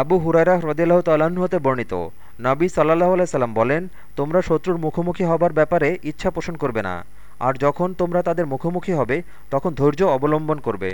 আবু হুরারা হ্রদিল্লাহ তাল্লাহ্ন হতে বর্ণিত। নাবী সাল্লাহ সাল্লাম বলেন, তোমরা শত্রুর মুখোমুখি হবার ব্যাপারে ইচ্ছা পোষণ করবে না। আর যখন তোমরা তাদের মুখোমুখি হবে, তখন ধৈর্য অবলম্বন করবে।